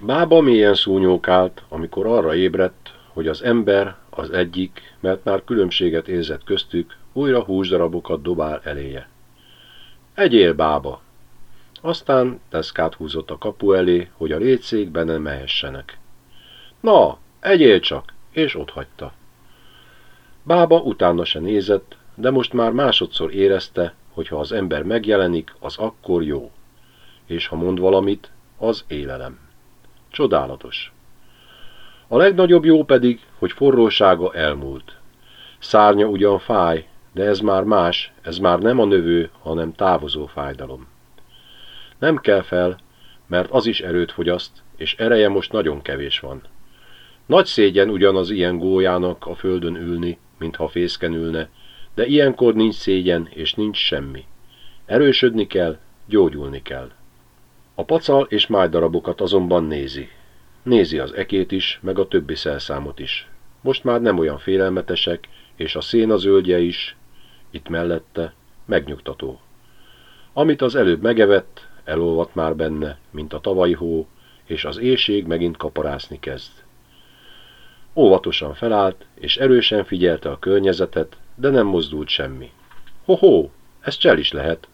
Bába mélyen szúnyókált, amikor arra ébredt, hogy az ember, az egyik, mert már különbséget érzett köztük, újra húsdarabokat dobál eléje. Egyél, bába! Aztán teszkát húzott a kapu elé, hogy a létszék benne mehessenek. Na, egyél csak, és ott hagyta. Bába utána se nézett, de most már másodszor érezte, hogy ha az ember megjelenik, az akkor jó. És ha mond valamit, az élelem. Csodálatos. A legnagyobb jó pedig, hogy forrósága elmúlt. Szárnya ugyan fáj, de ez már más, ez már nem a növő, hanem távozó fájdalom. Nem kell fel, mert az is erőt fogyaszt, és ereje most nagyon kevés van. Nagy szégyen ugyanaz ilyen gólyának a földön ülni, mintha fészken ülne, de ilyenkor nincs szégyen, és nincs semmi. Erősödni kell, gyógyulni kell. A pacal és májdarabokat azonban nézi. Nézi az ekét is, meg a többi szelszámot is. Most már nem olyan félelmetesek, és a széna zöldje is, itt mellette, megnyugtató. Amit az előbb megevett, elolvadt már benne, mint a tavalyi hó, és az éjség megint kaparászni kezd. Óvatosan felállt, és erősen figyelte a környezetet, de nem mozdult semmi. Ho-ho, ez csel is lehet.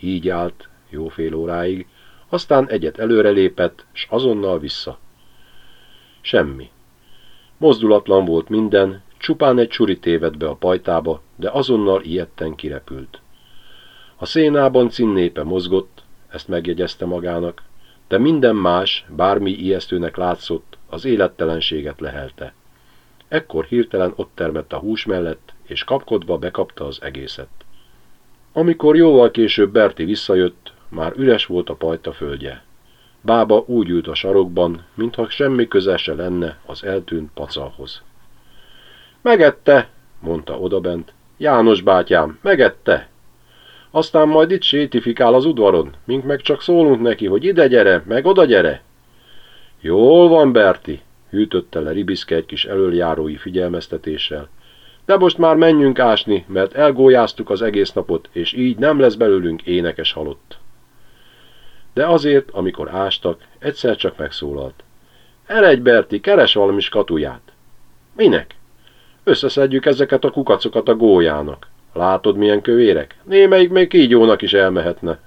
Így állt, jó fél óráig, aztán egyet előrelépett, s azonnal vissza. Semmi. Mozdulatlan volt minden, csupán egy csuri tévedt be a pajtába, de azonnal ilyetten kirepült. A szénában cinnépe mozgott, ezt megjegyezte magának, de minden más, bármi ijesztőnek látszott, az élettelenséget lehelte. Ekkor hirtelen ott termett a hús mellett, és kapkodva bekapta az egészet. Amikor jóval később Berti visszajött, már üres volt a pajta földje. Bába úgy ült a sarokban, mintha semmi köze se lenne az eltűnt pacalhoz. Megette, mondta odabent. János bátyám, megette. Aztán majd itt sétifikál az udvaron, mink meg csak szólunk neki, hogy ide gyere, meg oda gyere. Jól van, Berti, hűtötte le Ribiszke egy kis elöljárói figyelmeztetéssel. De most már menjünk ásni, mert elgójáztuk az egész napot, és így nem lesz belőlünk énekes halott. De azért, amikor ástak, egyszer csak megszólalt. Eredj, Berti, keres valami skatuját. Minek? Összeszedjük ezeket a kukacokat a gólyának. Látod, milyen kövérek? Némelyik még kígyónak is elmehetne.